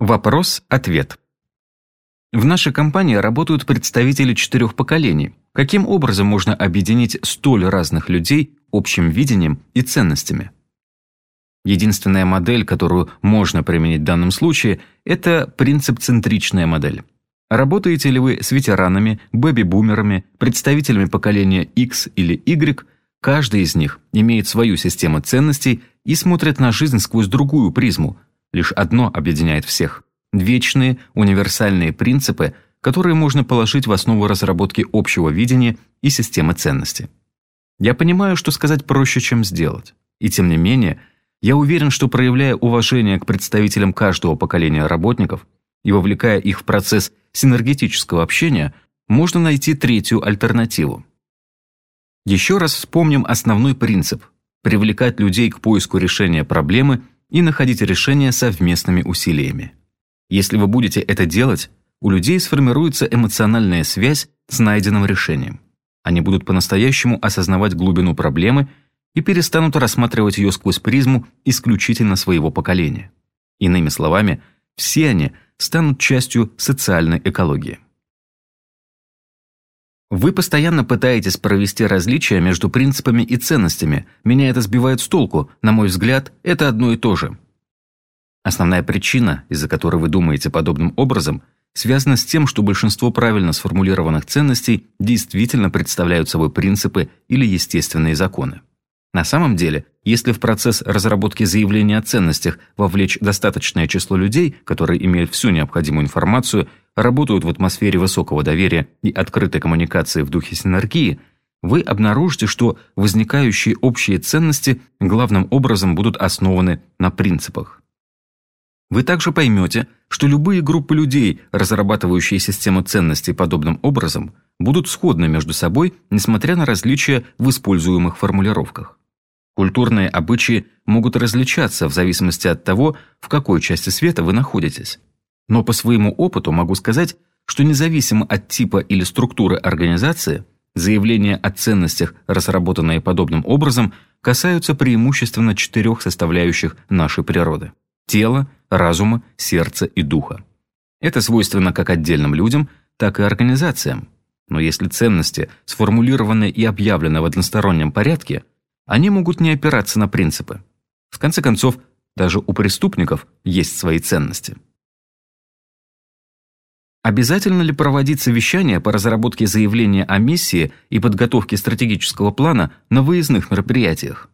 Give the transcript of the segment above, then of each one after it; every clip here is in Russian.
Вопрос-ответ. В нашей компании работают представители четырех поколений. Каким образом можно объединить столь разных людей общим видением и ценностями? Единственная модель, которую можно применить в данном случае, это принцип-центричная модель. Работаете ли вы с ветеранами, бэби-бумерами, представителями поколения X или Y, каждый из них имеет свою систему ценностей и смотрит на жизнь сквозь другую призму – Лишь одно объединяет всех – вечные, универсальные принципы, которые можно положить в основу разработки общего видения и системы ценностей. Я понимаю, что сказать проще, чем сделать. И тем не менее, я уверен, что проявляя уважение к представителям каждого поколения работников и вовлекая их в процесс синергетического общения, можно найти третью альтернативу. Еще раз вспомним основной принцип – привлекать людей к поиску решения проблемы и находить решения совместными усилиями. Если вы будете это делать, у людей сформируется эмоциональная связь с найденным решением. Они будут по-настоящему осознавать глубину проблемы и перестанут рассматривать ее сквозь призму исключительно своего поколения. Иными словами, все они станут частью социальной экологии. Вы постоянно пытаетесь провести различия между принципами и ценностями. Меня это сбивает с толку. На мой взгляд, это одно и то же. Основная причина, из-за которой вы думаете подобным образом, связана с тем, что большинство правильно сформулированных ценностей действительно представляют собой принципы или естественные законы. На самом деле, если в процесс разработки заявления о ценностях вовлечь достаточное число людей, которые имеют всю необходимую информацию – работают в атмосфере высокого доверия и открытой коммуникации в духе синергии, вы обнаружите, что возникающие общие ценности главным образом будут основаны на принципах. Вы также поймете, что любые группы людей, разрабатывающие систему ценностей подобным образом, будут сходны между собой, несмотря на различия в используемых формулировках. Культурные обычаи могут различаться в зависимости от того, в какой части света вы находитесь. Но по своему опыту могу сказать, что независимо от типа или структуры организации, заявления о ценностях, разработанные подобным образом, касаются преимущественно четырех составляющих нашей природы – тела, разума, сердца и духа. Это свойственно как отдельным людям, так и организациям. Но если ценности сформулированы и объявлены в одностороннем порядке, они могут не опираться на принципы. В конце концов, даже у преступников есть свои ценности. Обязательно ли проводить совещания по разработке заявления о миссии и подготовке стратегического плана на выездных мероприятиях?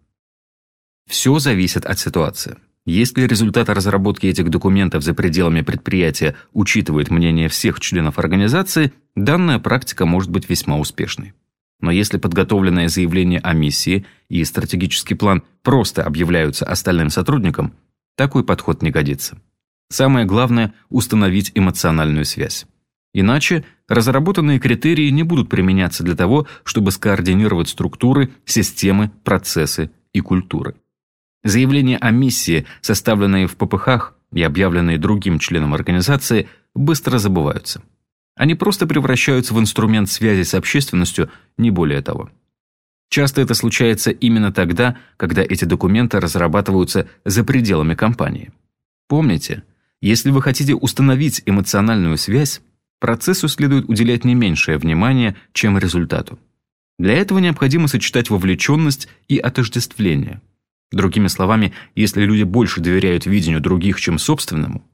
Все зависит от ситуации. Если результат разработки этих документов за пределами предприятия учитывает мнение всех членов организации, данная практика может быть весьма успешной. Но если подготовленное заявление о миссии и стратегический план просто объявляются остальным сотрудникам, такой подход не годится. Самое главное – установить эмоциональную связь. Иначе разработанные критерии не будут применяться для того, чтобы скоординировать структуры, системы, процессы и культуры. Заявления о миссии, составленные в ППХ и объявленные другим членам организации, быстро забываются. Они просто превращаются в инструмент связи с общественностью, не более того. Часто это случается именно тогда, когда эти документы разрабатываются за пределами компании. Помните – если вы хотите установить эмоциональную связь, процессу следует уделять не меньшее внимание, чем результату. Для этого необходимо сочетать вовлеченность и отождествление. Другими словами, если люди больше доверяют видению других, чем собственному,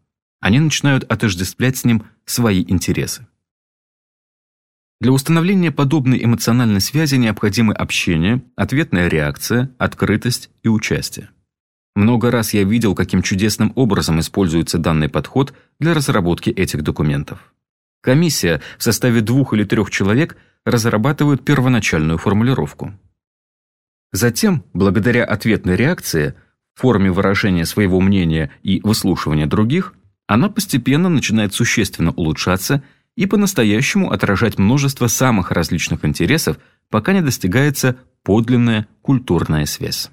они начинают отождествлять с ним свои интересы. Для установления подобной эмоциональной связи необходимы общение, ответная реакция, открытость и участие. Много раз я видел, каким чудесным образом используется данный подход для разработки этих документов. Комиссия в составе двух или трех человек разрабатывает первоначальную формулировку. Затем, благодаря ответной реакции, форме выражения своего мнения и выслушивания других, она постепенно начинает существенно улучшаться и по-настоящему отражать множество самых различных интересов, пока не достигается подлинная культурная связь.